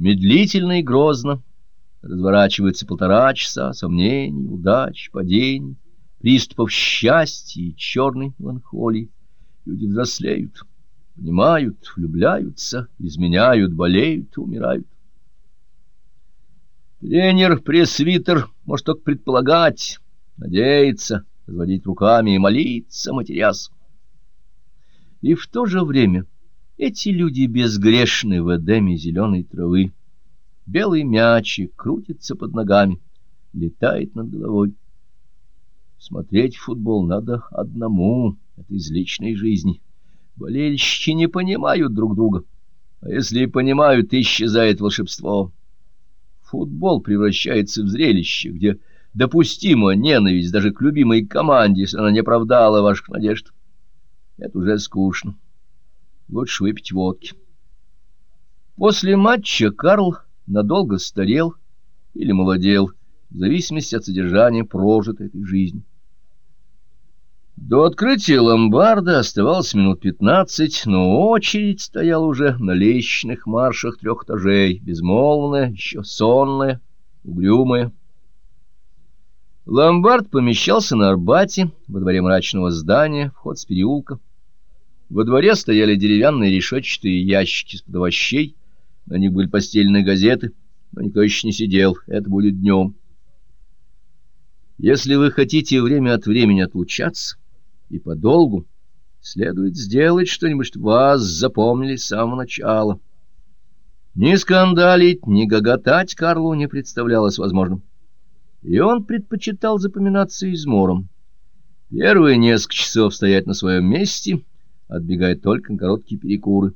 Медлительно и грозно разворачивается полтора часа сомнений, удач, падений, приступов счастья и черной меланхолии. Люди взрослеют, понимают, влюбляются, изменяют, болеют, умирают. Тренер, пресвитер может только предполагать, надеяться, разводить руками и молиться, матерясь. И в то же время эти люди безгрешны в эдеме зеленой травы. Белый мячик крутится под ногами, летает над головой. Смотреть футбол надо одному, это из личной жизни. Болельщики не понимают друг друга, а если и понимают, исчезает волшебство. Футбол превращается в зрелище, где допустима ненависть даже к любимой команде, если она не оправдала ваших надежд. Это уже скучно. Лучше выпить водки. После матча Карл надолго старел или молодел, в зависимости от содержания прожитой этой жизни. До открытия ломбарда оставалось минут пятнадцать, но очередь стояла уже на лестничных маршах трех этажей, безмолвная, еще сонная, угрюмая. Ломбард помещался на Арбате, во дворе мрачного здания, вход с переулка. Во дворе стояли деревянные решетчатые ящики с овощей, на них были постельные газеты, но никто еще не сидел, это будет днем. Если вы хотите время от времени отлучаться, и подолгу, следует сделать что-нибудь, чтобы вас запомнили с самого начала. Ни скандалить, ни гоготать Карлу не представлялось возможным, и он предпочитал запоминаться измором. Первые несколько часов стоять на своем месте — отбегая только на короткие перекуры.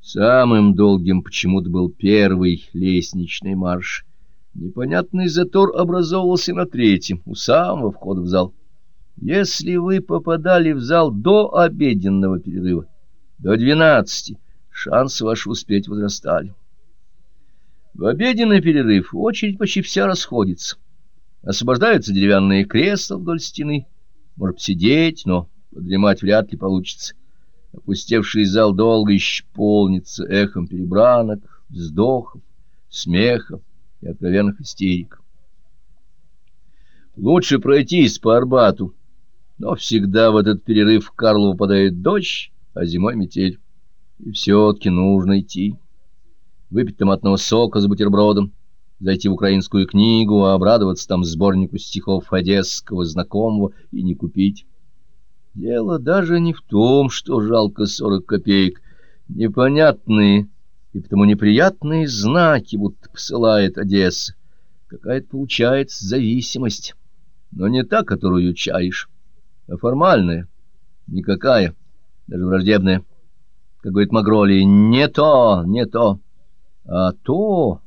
Самым долгим почему-то был первый лестничный марш. Непонятный затор образовывался на третьем, у самого входа в зал. Если вы попадали в зал до обеденного перерыва, до двенадцати, шансы ваши успеть возрастали. В обеденный перерыв очередь почти вся расходится. Освобождаются деревянные кресла вдоль стены. Может сидеть, но Подремать вряд ли получится. Опустевший зал долго еще полнится эхом перебранок, вздохов, смехов и откровенных истерик. Лучше пройтись по Арбату, но всегда в этот перерыв Карлу выпадает дождь, а зимой метель. И все-таки нужно идти. Выпить томатного сока с бутербродом, зайти в украинскую книгу, а обрадоваться там сборнику стихов одесского знакомого и не купить. Дело даже не в том, что жалко сорок копеек. Непонятные и потому неприятные знаки будто посылает Одесса. Какая-то получается зависимость, но не та, которую чаешь, а формальная, никакая, даже враждебная. Как говорит Магроли, не то, не то, а то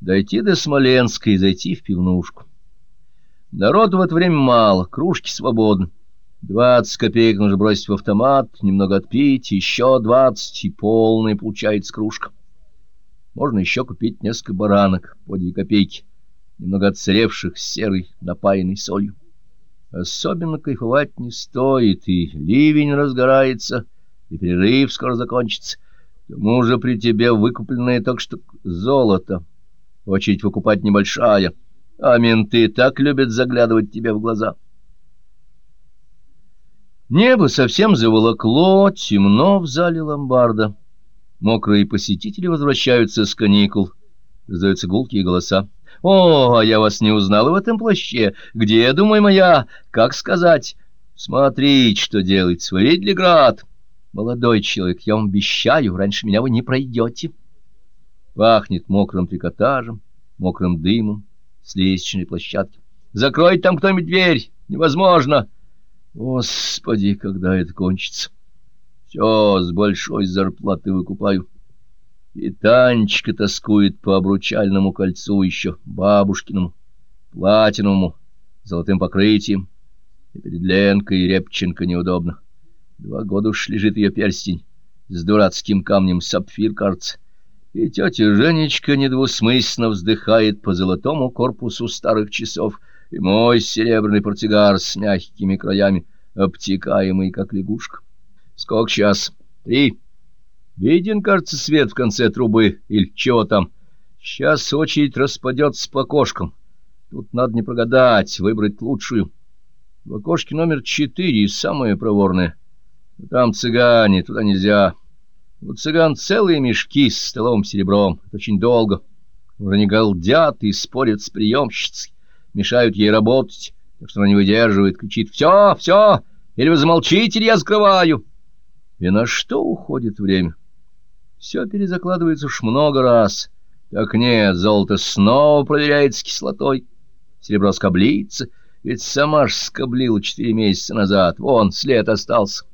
дойти до Смоленска и зайти в пивнушку. Народу в это время мало, кружки свободны. Двадцать копеек нужно бросить в автомат, немного отпить, еще двадцать, и полная получается кружка. Можно еще купить несколько баранок по две копейки, немного отсыревших серой, напаянной солью. Особенно кайфовать не стоит, и ливень разгорается, и перерыв скоро закончится. К тому же при тебе выкупленное только что золото. Очередь выкупать небольшая, а менты так любят заглядывать тебе в глаза — Небо совсем заволокло, темно в зале ломбарда. Мокрые посетители возвращаются с каникул. Раздаются гулкие голоса. «О, а я вас не узнала в этом плаще. Где, думаю, моя? Как сказать? Смотрите, что делает. Вы град? Молодой человек, я вам обещаю, раньше меня вы не пройдете». Пахнет мокрым трикотажем, мокрым дымом с лестничной площадки. «Закройте там кто-нибудь дверь! Невозможно!» Господи, когда это кончится? Все с большой зарплаты выкупаю. И Танечка тоскует по обручальному кольцу еще бабушкиному, платиновому, золотым покрытием. И перед Ленкой и Репченко неудобно. Два года уж лежит ее перстень с дурацким камнем сапфир, кажется. И тетя Женечка недвусмысленно вздыхает по золотому корпусу старых часов — и мой серебряный портсигар с мягкими краями, обтекаемый, как лягушка. Сколько сейчас? Три. Виден, кажется, свет в конце трубы, или чего там. Сейчас очередь распадется по окошкам. Тут надо не прогадать, выбрать лучшую. В окошке номер четыре, самое проворное. Там цыгане, туда нельзя. У цыган целые мешки с столовым серебром. Это очень долго. Уже не галдят и спорят с приемщицей, мешают ей работать, так что она не выдерживает, кричит «Все, все! Или вы замолчите, или я закрываю!» И на что уходит время? Все перезакладывается уж много раз. Так нет, золото снова проверяется кислотой. Серебро скоблится, ведь сама ж скоблила четыре месяца назад. Вон, след остался.